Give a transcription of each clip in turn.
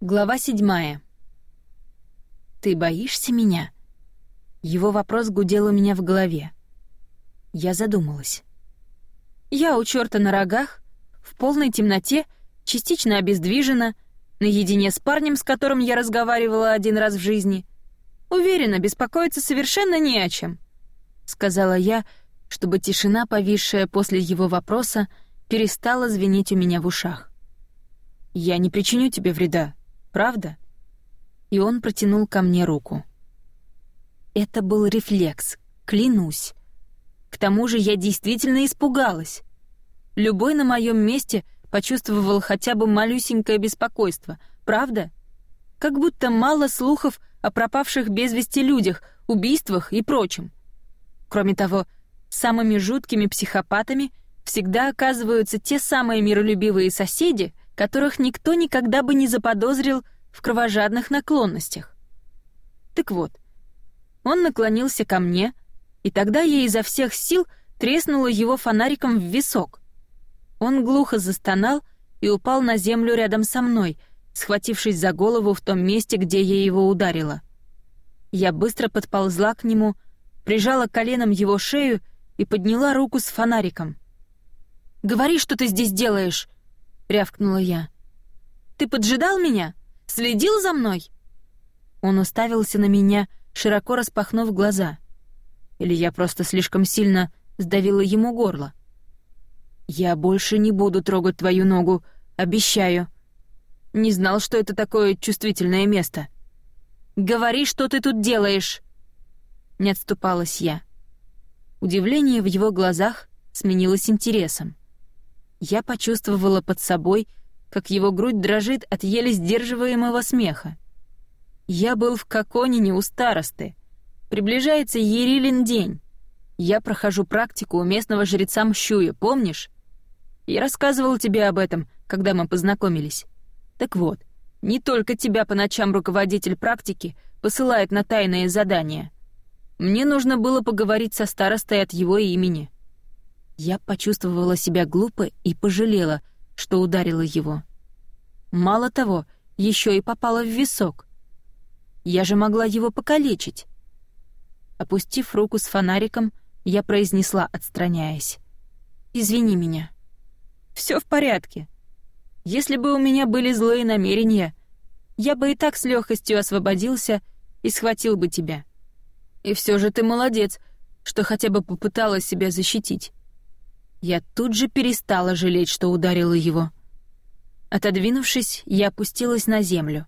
Глава седьмая. «Ты боишься меня?» Его вопрос гудел у меня в голове. Я задумалась. Я у чёрта на рогах, в полной темноте, частично обездвижена, наедине с парнем, с которым я разговаривала один раз в жизни. Уверена, беспокоиться совершенно не о чем, сказала я, чтобы тишина, повисшая после его вопроса, перестала звенеть у меня в ушах. Я не причиню тебе вреда, правда? И он протянул ко мне руку. Это был рефлекс, клянусь. К тому же я действительно испугалась. Любой на моем месте почувствовал хотя бы малюсенькое беспокойство, правда? Как будто мало слухов о пропавших без вести людях, убийствах и прочем. Кроме того, самыми жуткими психопатами всегда оказываются те самые миролюбивые соседи, которых никто никогда бы не заподозрил в кровожадных наклонностях. Так вот, он наклонился ко мне, и тогда я изо всех сил треснула его фонариком в висок. Он глухо застонал и упал на землю рядом со мной, схватившись за голову в том месте, где я его ударила. Я быстро подползла к нему, прижала коленом его шею и подняла руку с фонариком. «Говори, что ты здесь делаешь!» — рявкнула я. «Ты поджидал меня? Следил за мной?» Он уставился на меня, широко распахнув глаза. Или я просто слишком сильно сдавила ему горло. «Я больше не буду трогать твою ногу, обещаю. Не знал, что это такое чувствительное место». «Говори, что ты тут делаешь!» Не отступалась я. Удивление в его глазах сменилось интересом. Я почувствовала под собой, как его грудь дрожит от еле сдерживаемого смеха. Я был в Коконине у старосты. Приближается Ерилин день. Я прохожу практику у местного жреца Мщуя, помнишь? Я рассказывал тебе об этом, когда мы познакомились. Так вот, не только тебя по ночам руководитель практики посылает на тайные задания. Мне нужно было поговорить со старостой от его имени. Я почувствовала себя глупо и пожалела, что ударила его. Мало того, еще и попала в висок. Я же могла его покалечить. Опустив руку с фонариком, я произнесла, отстраняясь: "Извини меня". Все в порядке. Если бы у меня были злые намерения, я бы и так с легкостью освободился и схватил бы тебя. И все же ты молодец, что хотя бы попыталась себя защитить. Я тут же перестала жалеть, что ударила его. Отодвинувшись, я опустилась на землю.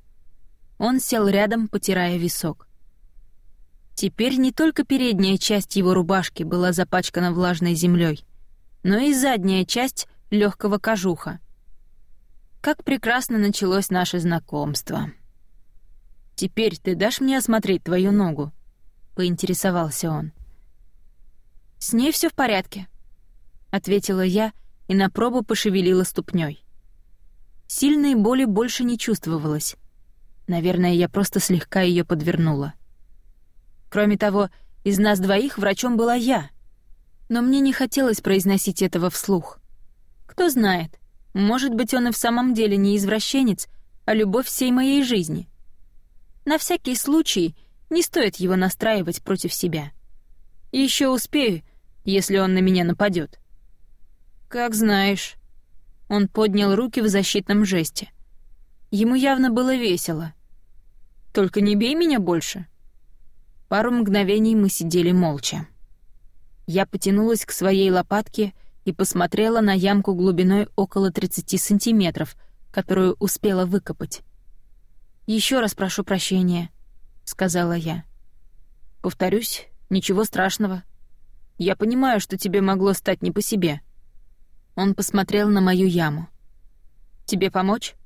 Он сел рядом, потирая висок. Теперь не только передняя часть его рубашки была запачкана влажной землей, но и задняя часть легкого кожуха. Как прекрасно началось наше знакомство. «Теперь ты дашь мне осмотреть твою ногу?» — поинтересовался он. «С ней все в порядке», — ответила я и на пробу пошевелила ступней. Сильной боли больше не чувствовалось. Наверное, я просто слегка ее подвернула. Кроме того, из нас двоих врачом была я. Но мне не хотелось произносить этого вслух. Кто знает, может быть, он и в самом деле не извращенец, а любовь всей моей жизни. На всякий случай не стоит его настраивать против себя. Еще успею, если он на меня нападет. Как знаешь. Он поднял руки в защитном жесте. Ему явно было весело. Только не бей меня больше. Пару мгновений мы сидели молча. Я потянулась к своей лопатке и посмотрела на ямку глубиной около 30 сантиметров, которую успела выкопать. Еще раз прошу прощения», — сказала я. «Повторюсь, ничего страшного. Я понимаю, что тебе могло стать не по себе». Он посмотрел на мою яму. «Тебе помочь?»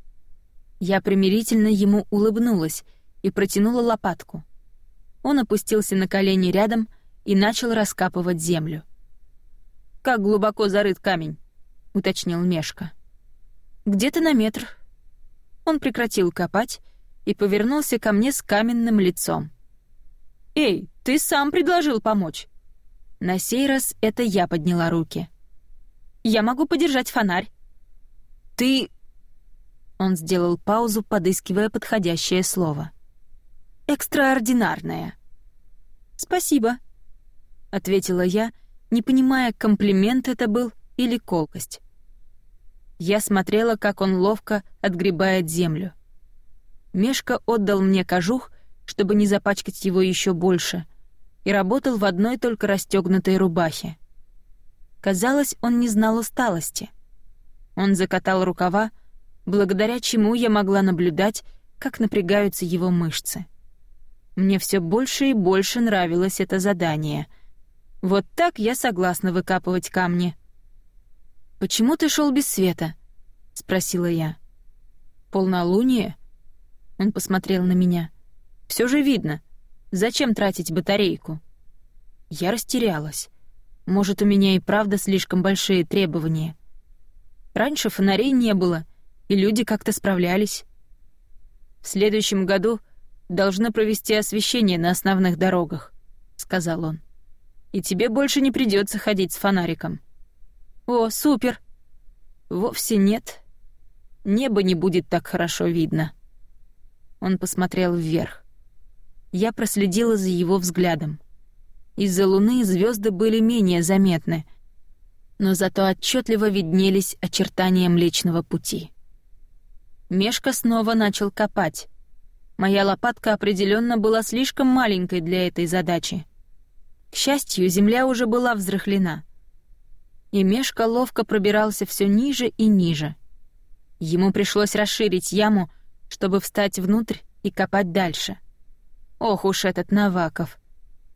Я примирительно ему улыбнулась и протянула лопатку. Он опустился на колени рядом и начал раскапывать землю. Как глубоко зарыт камень?» — уточнил Мешка. «Где-то на метр». Он прекратил копать и повернулся ко мне с каменным лицом. «Эй, ты сам предложил помочь!» На сей раз это я подняла руки. «Я могу подержать фонарь». «Ты...» Он сделал паузу, подыскивая подходящее слово. «Экстраординарная». «Спасибо», — ответила я, не понимая, комплимент это был или колкость. Я смотрела, как он ловко отгребает землю. Мешка отдал мне кожух, чтобы не запачкать его еще больше, и работал в одной только расстегнутой рубахе. Казалось, он не знал усталости. Он закатал рукава, благодаря чему я могла наблюдать, как напрягаются его мышцы. Мне все больше и больше нравилось это задание. Вот так я согласна выкапывать камни. «Почему ты шел без света?» — спросила я. «Полнолуние?» Он посмотрел на меня. Все же видно. Зачем тратить батарейку?» Я растерялась. Может, у меня и правда слишком большие требования. Раньше фонарей не было, и люди как-то справлялись. В следующем году должны провести освещение на основных дорогах, сказал он. И тебе больше не придется ходить с фонариком. О, супер. Вовсе нет. Небо не будет так хорошо видно. Он посмотрел вверх. Я проследила за его взглядом. Из-за луны звезды были менее заметны, но зато отчетливо виднелись очертания Млечного Пути. Мешка снова начал копать. Моя лопатка определенно была слишком маленькой для этой задачи. К счастью, земля уже была взрыхлена. И Мешка ловко пробирался все ниже и ниже. Ему пришлось расширить яму, чтобы встать внутрь и копать дальше. Ох уж этот Наваков.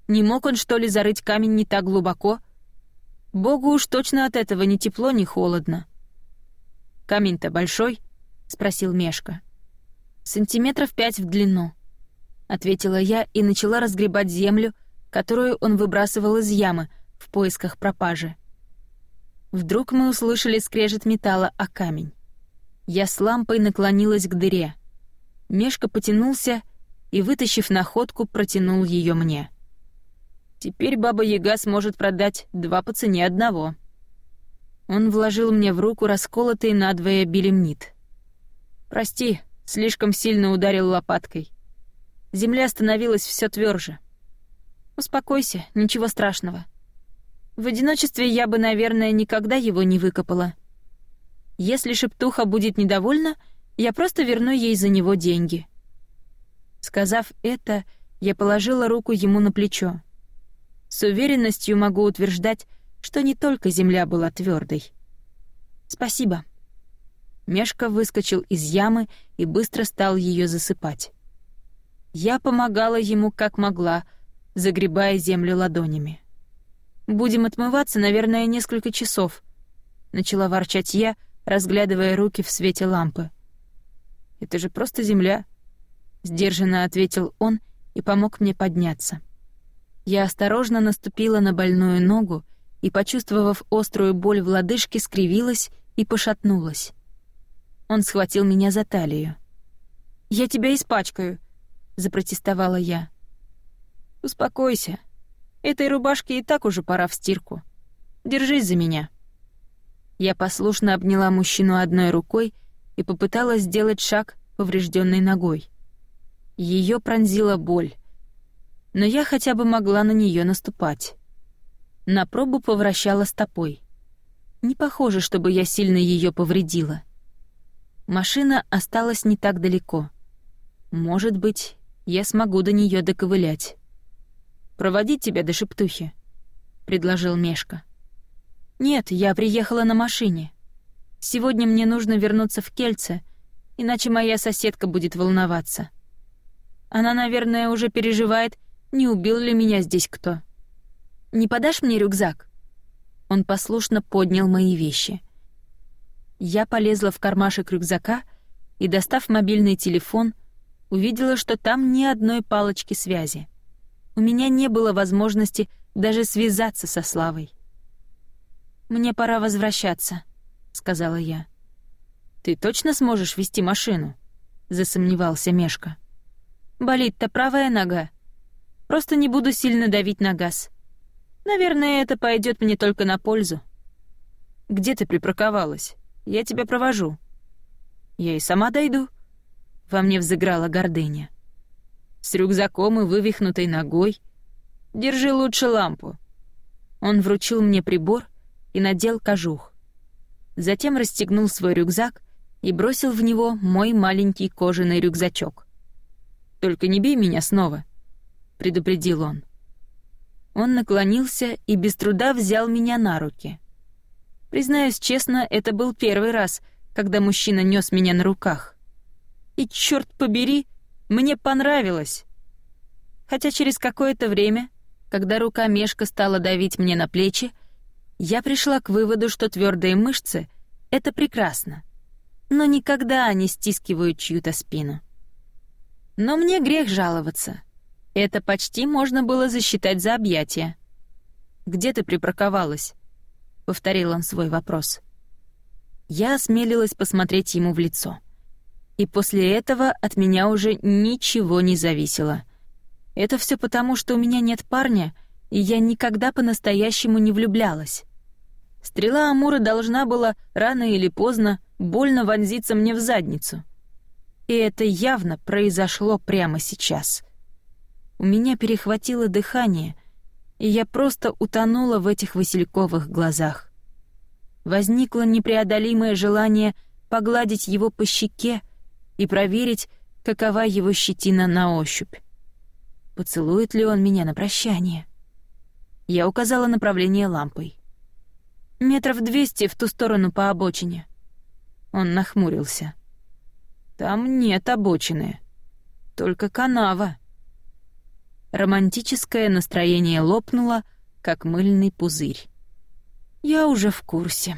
Не мог он, что ли, зарыть камень не так глубоко? Богу уж точно от этого ни тепло, ни холодно. «Камень-то большой?» — спросил Мешка. «Сантиметров пять в длину», — ответила я и начала разгребать землю, которую он выбрасывал из ямы в поисках пропажи. Вдруг мы услышали скрежет металла о камень. Я с лампой наклонилась к дыре. Мешка потянулся и, вытащив находку, протянул ее мне. Теперь Баба-Яга сможет продать два по цене одного. Он вложил мне в руку расколотый надвое белемнит. «Прости, слишком сильно ударил лопаткой. Земля становилась все тверже. Успокойся, ничего страшного. В одиночестве я бы, наверное, никогда его не выкопала. Если шептуха будет недовольна, я просто верну ей за него деньги». Сказав это, я положила руку ему на плечо. С уверенностью могу утверждать, что не только земля была твердой. «Спасибо». Мешка выскочил из ямы и быстро стал ее засыпать. Я помогала ему как могла, загребая землю ладонями. «Будем отмываться, наверное, несколько часов», — начала ворчать я, разглядывая руки в свете лампы. «Это же просто земля», — сдержанно ответил он и помог мне подняться. Я осторожно наступила на больную ногу и, почувствовав острую боль в лодыжке, скривилась и пошатнулась. Он схватил меня за талию. «Я тебя испачкаю», — запротестовала я. «Успокойся. Этой рубашке и так уже пора в стирку. Держись за меня». Я послушно обняла мужчину одной рукой и попыталась сделать шаг поврежденной ногой. Ее пронзила боль но я хотя бы могла на нее наступать. На пробу повращала стопой. Не похоже, чтобы я сильно ее повредила. Машина осталась не так далеко. Может быть, я смогу до нее доковылять. «Проводить тебя до шептухи», — предложил Мешка. «Нет, я приехала на машине. Сегодня мне нужно вернуться в Кельце, иначе моя соседка будет волноваться. Она, наверное, уже переживает, не убил ли меня здесь кто. Не подашь мне рюкзак?» Он послушно поднял мои вещи. Я полезла в кармашек рюкзака и, достав мобильный телефон, увидела, что там ни одной палочки связи. У меня не было возможности даже связаться со Славой. «Мне пора возвращаться», — сказала я. «Ты точно сможешь вести машину?» — засомневался Мешка. «Болит-то правая нога», Просто не буду сильно давить на газ. Наверное, это пойдет мне только на пользу. Где ты припарковалась? Я тебя провожу. Я и сама дойду. Во мне взыграла гордыня. С рюкзаком и вывихнутой ногой. Держи лучше лампу. Он вручил мне прибор и надел кожух. Затем расстегнул свой рюкзак и бросил в него мой маленький кожаный рюкзачок. «Только не бей меня снова», — предупредил он. Он наклонился и без труда взял меня на руки. Признаюсь честно, это был первый раз, когда мужчина нес меня на руках. И, черт побери, мне понравилось. Хотя через какое-то время, когда рука Мешка стала давить мне на плечи, я пришла к выводу, что твердые мышцы — это прекрасно. Но никогда они стискивают чью-то спину. Но мне грех жаловаться. Это почти можно было засчитать за объятие. «Где ты припарковалась?» — повторил он свой вопрос. Я осмелилась посмотреть ему в лицо. И после этого от меня уже ничего не зависело. Это все потому, что у меня нет парня, и я никогда по-настоящему не влюблялась. Стрела Амура должна была рано или поздно больно вонзиться мне в задницу. И это явно произошло прямо сейчас. У меня перехватило дыхание, и я просто утонула в этих васильковых глазах. Возникло непреодолимое желание погладить его по щеке и проверить, какова его щетина на ощупь. Поцелует ли он меня на прощание? Я указала направление лампой. Метров двести в ту сторону по обочине. Он нахмурился. Там нет обочины, только канава. Романтическое настроение лопнуло, как мыльный пузырь. Я уже в курсе.